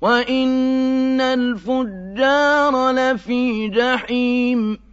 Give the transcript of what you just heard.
وَإِنَّ الْفُجَّارَ لَفِي جَحِيمٍ